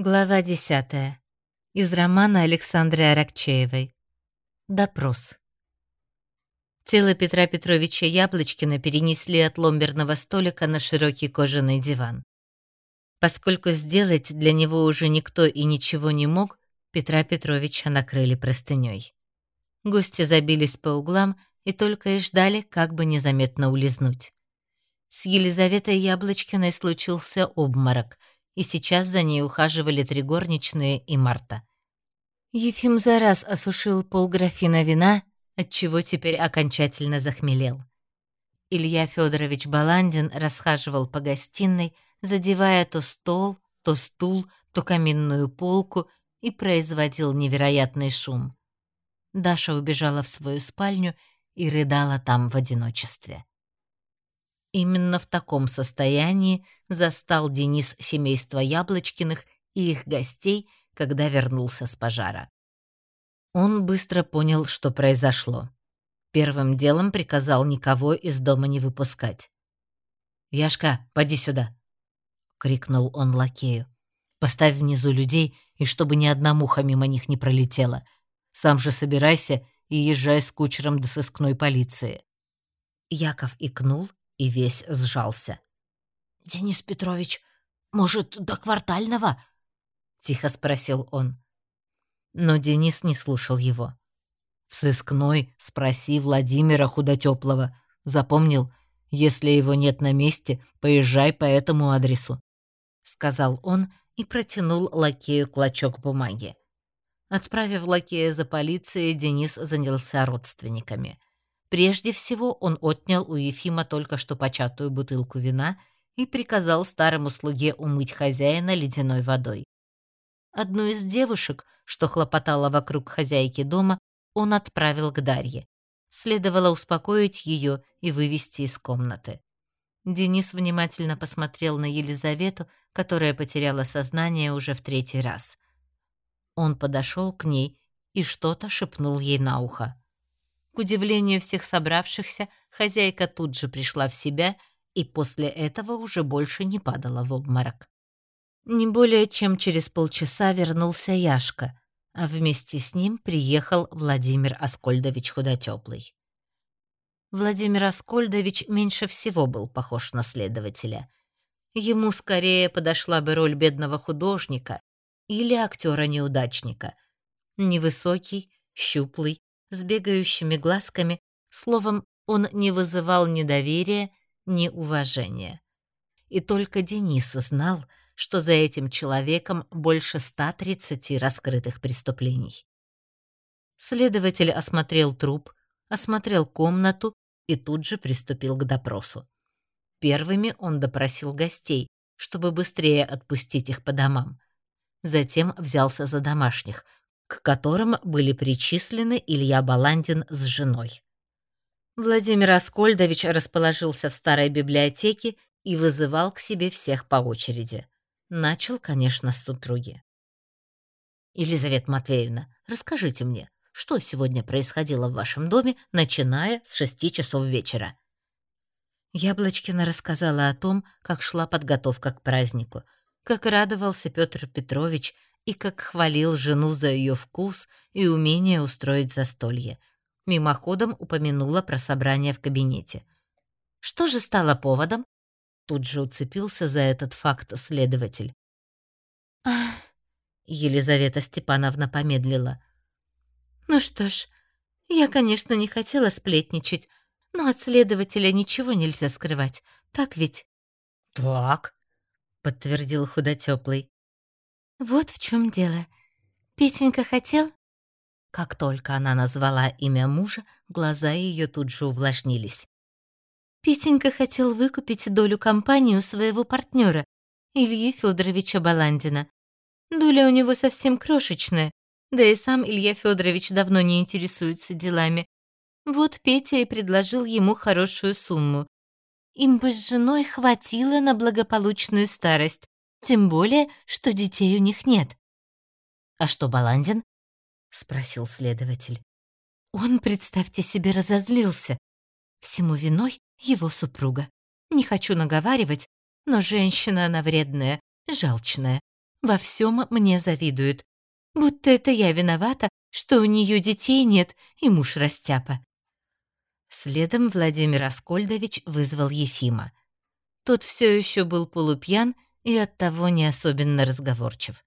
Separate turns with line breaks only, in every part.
Глава 10. Из романа Александры Аракчеевой. Допрос. Тело Петра Петровича Яблочкина перенесли от ломберного столика на широкий кожаный диван. Поскольку сделать для него уже никто и ничего не мог, Петра Петровича накрыли простыней. Гости забились по углам и только и ждали, как бы незаметно улизнуть. С Елизаветой Яблочкиной случился обморок — и сейчас за ней ухаживали три горничные и Марта. Ефим за раз осушил полграфина вина, отчего теперь окончательно захмелел. Илья Федорович Баландин расхаживал по гостиной, задевая то стол, то стул, то каминную полку и производил невероятный шум. Даша убежала в свою спальню и рыдала там в одиночестве. Именно в таком состоянии застал Денис семейство Яблочкиных и их гостей, когда вернулся с пожара. Он быстро понял, что произошло. Первым делом приказал никого из дома не выпускать. «Яшка, поди сюда!» — крикнул он лакею. «Поставь внизу людей, и чтобы ни одна муха мимо них не пролетела. Сам же собирайся и езжай с кучером до сыскной полиции». Яков икнул и весь сжался.
«Денис Петрович, может, до квартального?» — тихо спросил он.
Но Денис не слушал его. «В сыскной спроси Владимира Худотёплого. Запомнил, если его нет на месте, поезжай по этому адресу», — сказал он и протянул лакею клочок бумаги. Отправив лакея за полицией, Денис занялся родственниками. Прежде всего он отнял у Ефима только что початую бутылку вина и приказал старому слуге умыть хозяина ледяной водой. Одну из девушек, что хлопотала вокруг хозяйки дома, он отправил к Дарье. Следовало успокоить ее и вывести из комнаты. Денис внимательно посмотрел на Елизавету, которая потеряла сознание уже в третий раз. Он подошел к ней и что-то шепнул ей на ухо. К удивлению всех собравшихся, хозяйка тут же пришла в себя и после этого уже больше не падала в обморок. Не более чем через полчаса вернулся Яшка, а вместе с ним приехал Владимир Аскольдович Худотёплый. Владимир Аскольдович меньше всего был похож на следователя. Ему скорее подошла бы роль бедного художника или актера-неудачника. Невысокий, щуплый, с бегающими глазками, словом, он не вызывал ни доверия, ни уважения. И только Денис знал, что за этим человеком больше 130 раскрытых преступлений. Следователь осмотрел труп, осмотрел комнату и тут же приступил к допросу. Первыми он допросил гостей, чтобы быстрее отпустить их по домам. Затем взялся за домашних — к которым были причислены Илья Баландин с женой. Владимир Аскольдович расположился в старой библиотеке и вызывал к себе всех по очереди. Начал, конечно, с супруги. «Елизавета Матвеевна, расскажите мне, что сегодня происходило в вашем доме, начиная с шести часов вечера?» Яблочкина рассказала о том, как шла подготовка к празднику, как радовался Петр Петрович и как хвалил жену за ее вкус и умение устроить застолье. Мимоходом упомянула про собрание в кабинете. Что же стало поводом? Тут же уцепился за этот факт следователь. Ах, Елизавета Степановна помедлила. Ну что ж, я, конечно, не хотела сплетничать, но от следователя ничего нельзя скрывать. Так ведь? Так, подтвердил худотёплый. Вот в чем дело. Петенька хотел? Как только она назвала имя мужа, глаза ее тут же увлажнились. Петенька хотел выкупить долю компании у своего партнера, Ильи Федоровича Баландина. Доля у него совсем крошечная, да и сам Илья Федорович давно не интересуется делами. Вот Петя и предложил ему хорошую сумму. Им бы с женой хватило на благополучную старость. Тем более, что детей у них нет. «А что, Баландин?» — спросил следователь. Он, представьте себе, разозлился. Всему виной его супруга. Не хочу наговаривать, но женщина она вредная, жалчная.
во всем мне завидуют. Будто это я виновата, что у нее детей нет и муж растяпа. Следом Владимир Аскольдович вызвал Ефима. Тот все еще был полупьян и оттого не особенно разговорчив.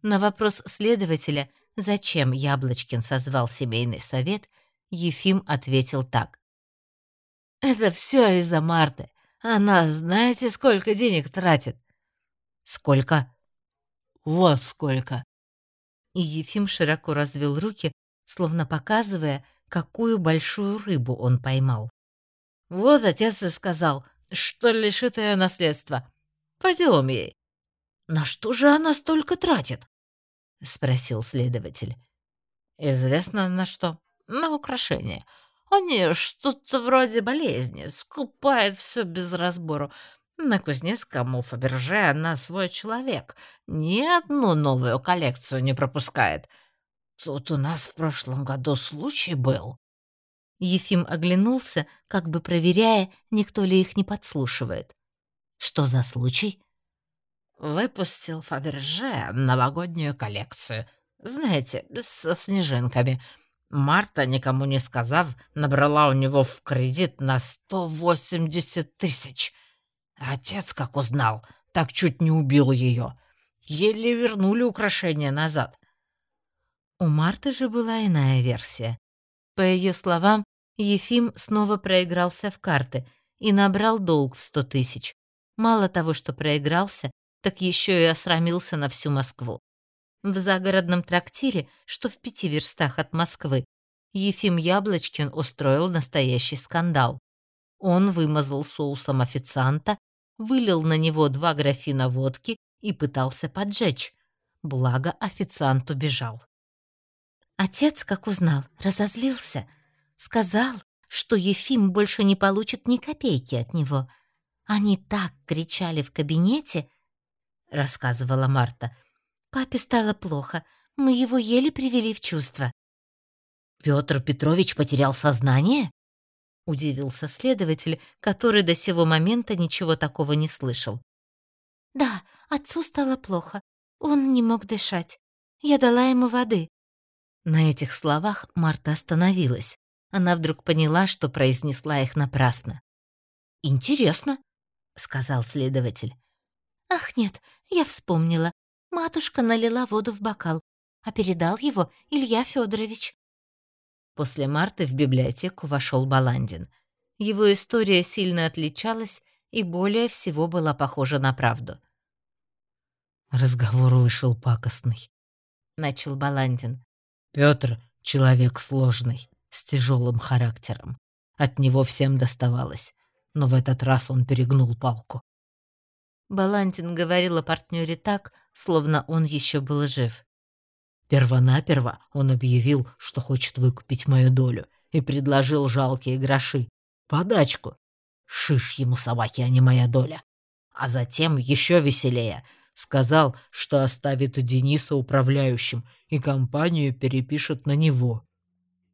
На вопрос следователя, зачем Яблочкин созвал семейный совет, Ефим ответил так. «Это все из-за Марты. Она знаете, сколько денег тратит?» «Сколько?» «Вот сколько». И Ефим широко развел руки, словно показывая, какую большую рыбу он поймал. «Вот отец и сказал, что лишит ее наследства. По делам ей». «На что же она столько тратит?» — спросил следователь. «Известно на что. На украшения. У нее что-то вроде болезни. Скупает все без разбору. На Кузнецком у Фаберже она свой человек. Ни одну новую коллекцию не пропускает. Тут у нас в прошлом году случай был». Ефим оглянулся, как бы проверяя, никто ли их не подслушивает. «Что за случай?» «Выпустил Фаберже новогоднюю коллекцию. Знаете, со снежинками. Марта, никому не сказав, набрала у него в кредит на 180 тысяч. Отец, как узнал, так чуть не убил ее. Еле вернули украшения назад. У Марты же была иная версия. По ее словам, Ефим снова проигрался в карты и набрал долг в сто тысяч. Мало того, что проигрался, так еще и осрамился на всю Москву. В загородном трактире, что в пяти верстах от Москвы, Ефим Яблочкин устроил настоящий скандал. Он вымазал соусом официанта, вылил на него два графина водки и пытался поджечь. Благо официант убежал. Отец, как узнал, разозлился. Сказал, что Ефим больше не получит ни копейки от него. Они так кричали в кабинете, — рассказывала Марта. Папе стало плохо, мы его еле привели в чувство. «Петр Петрович потерял сознание?» — удивился следователь, который до сего момента ничего такого не слышал. «Да, отцу стало плохо. Он не мог дышать. Я дала ему воды. На этих словах Марта остановилась. Она вдруг поняла, что произнесла их напрасно. «Интересно», — сказал следователь. «Ах, нет, я вспомнила. Матушка налила воду в бокал, а передал его Илья Федорович. После Марты в библиотеку вошел Баландин. Его история сильно отличалась и более всего была похожа на правду.
«Разговор вышел пакостный», —
начал Баландин.
Петр — человек сложный, с тяжелым характером. От него всем доставалось, но в этот раз он перегнул палку.
Балантин говорил о партнере так, словно он еще был жив.
Первонаперво он объявил, что хочет выкупить мою долю, и предложил жалкие гроши. Подачку. Шиш ему собаки, а не моя доля. А затем еще веселее — Сказал, что оставит Дениса управляющим, и компанию перепишет на него.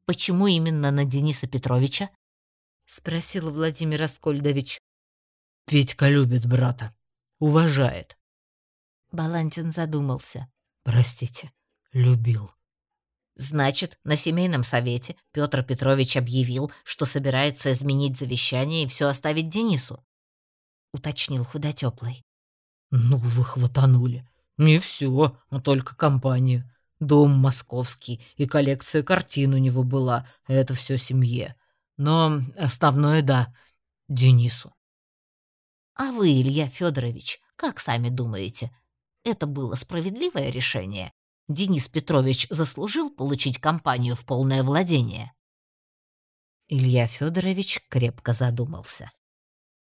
«Почему именно на Дениса Петровича?» — спросил Владимир Аскольдович.
«Петька любит брата. Уважает».
Балантин задумался.
«Простите, любил».
Значит, на семейном совете Петр Петрович объявил, что собирается изменить завещание и все оставить Денису, уточнил худотеплый.
Ну, вы хватанули. Не все, а только компанию. Дом московский и коллекция картин у него была. Это все семье. Но основное, да, Денису.
А вы, Илья Федорович, как сами думаете, это было справедливое решение? Денис Петрович заслужил получить компанию в полное владение? Илья Федорович крепко задумался.